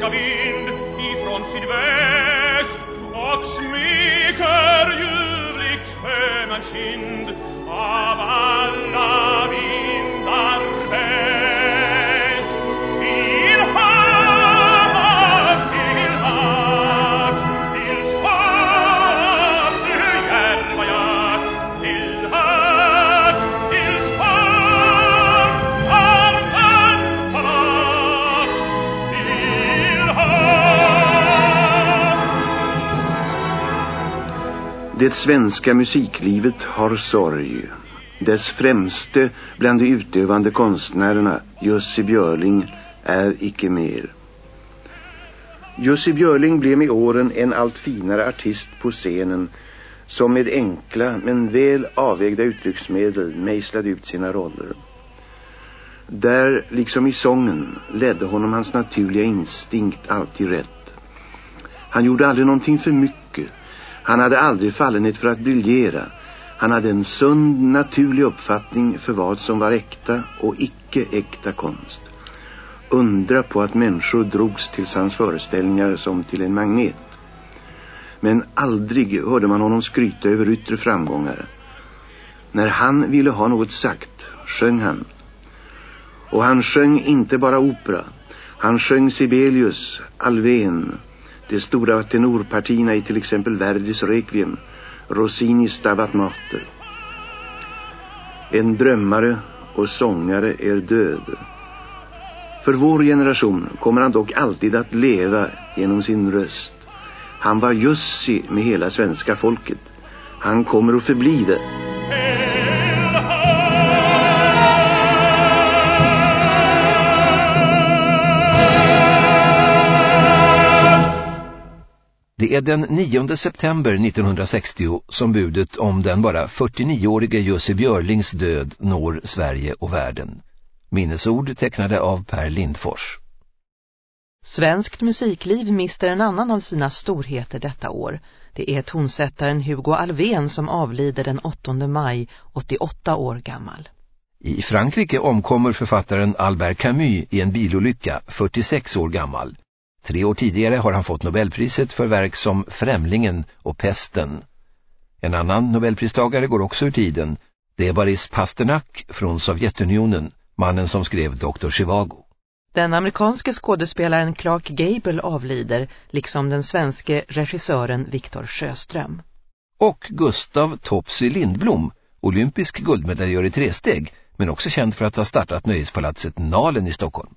kind Det svenska musiklivet har sorg. Dess främste bland de utövande konstnärerna, Jussi Björling, är icke mer. Jussi Björling blev med åren en allt finare artist på scenen som med enkla men väl avvägda uttrycksmedel mejslade ut sina roller. Där, liksom i sången, ledde honom hans naturliga instinkt alltid rätt. Han gjorde aldrig någonting för mycket. Han hade aldrig fallenhet för att briljera. Han hade en sund, naturlig uppfattning för vad som var äkta och icke äkta konst. Undra på att människor drogs till hans föreställningar som till en magnet. Men aldrig hörde man honom skryta över yttre framgångar. När han ville ha något sagt, sjöng han. Och han sjöng inte bara opera. Han sjöng Sibelius, Alven, de stora tenorpartierna i till exempel Verdis Requiem, Rossinis Stabat Mater. En drömmare och sångare är död. För vår generation kommer han dock alltid att leva genom sin röst. Han var Jussi med hela svenska folket. Han kommer att förbli det. Det är den 9 september 1960 som budet om den bara 49-årige Jussi Björlings död når Sverige och världen. Minnesord tecknade av Per Lindfors. Svenskt musikliv mister en annan av sina storheter detta år. Det är tonsättaren Hugo Alven som avlider den 8 maj, 88 år gammal. I Frankrike omkommer författaren Albert Camus i en bilolycka, 46 år gammal. Tre år tidigare har han fått Nobelpriset för verk som Främlingen och Pesten. En annan Nobelpristagare går också ur tiden. Det är Boris Pasternak från Sovjetunionen, mannen som skrev Dr. Zhivago. Den amerikanske skådespelaren Clark Gable avlider, liksom den svenske regissören Viktor Sjöström. Och Gustav Topsy Lindblom, olympisk guldmedaljör i tresteg, men också känd för att ha startat nöjespalatset Nalen i Stockholm.